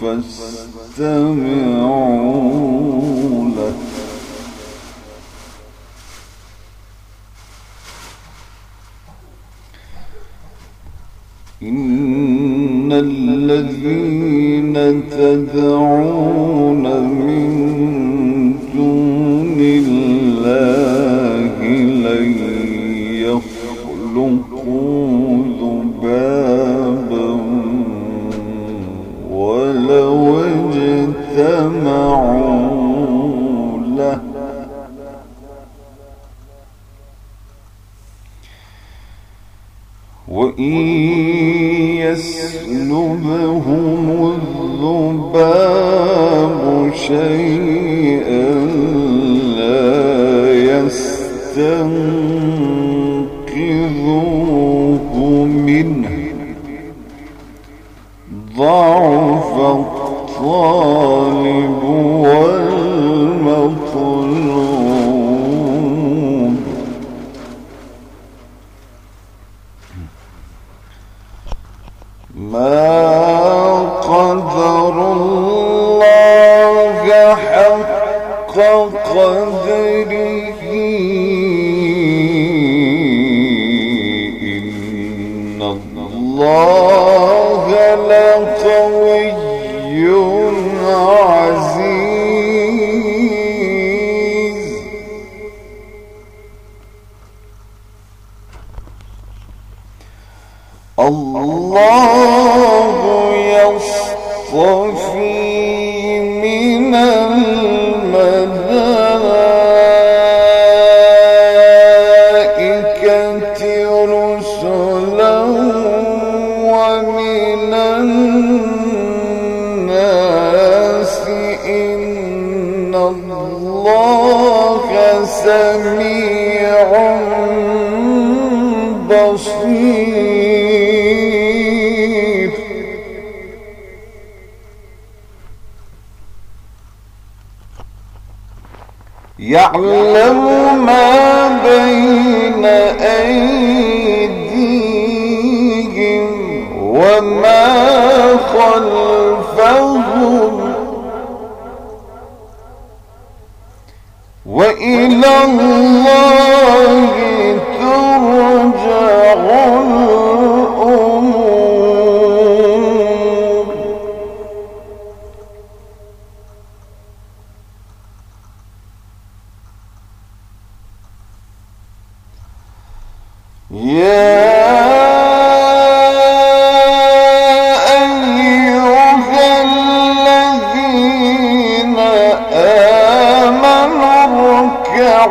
فاستمعوا له إن الذين تدعون من دون الله اجتمعوا له وإن يسلبهم الذباب شيئا لا يستنقذوه قدره إن الله لقوي عزيز. الله الله سميع بصير. يعلم ما بين أيديهم وإلى الله ترجع الأمور. يا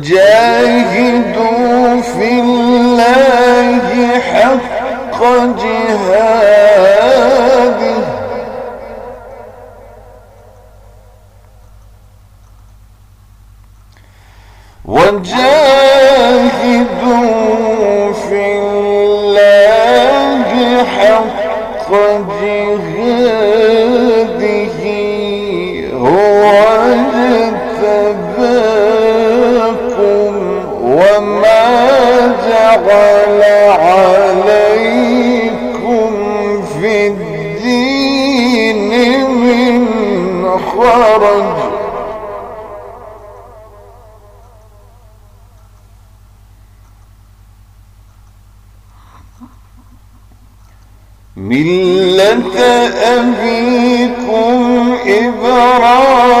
وجاهدوا جعل عليكم في الدين من ملة أبيكم إبراهيم.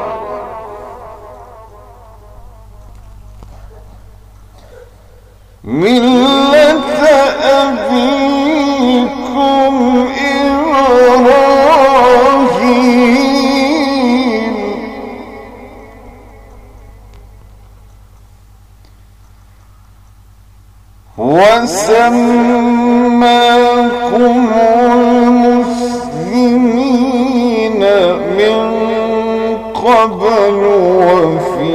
ملة أبيكم إبراهيم. المسلمين من قبل وفي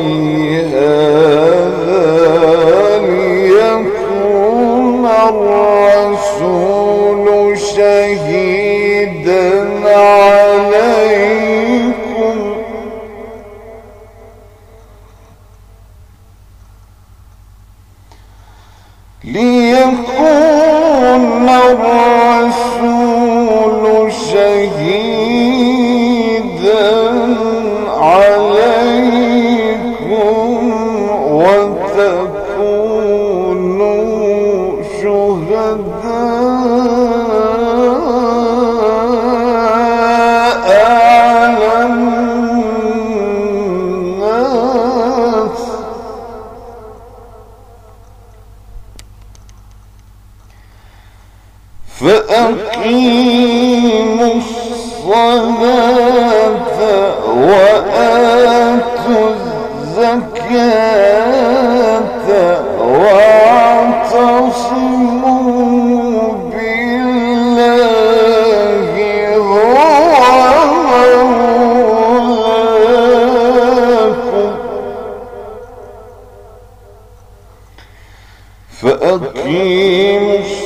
هذا ليكون الله فأقيموا الصلاة وآتوا الزكاة واعتصموا بالله فأقيموا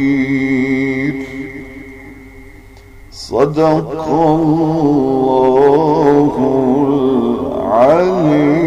صدق الله العليم.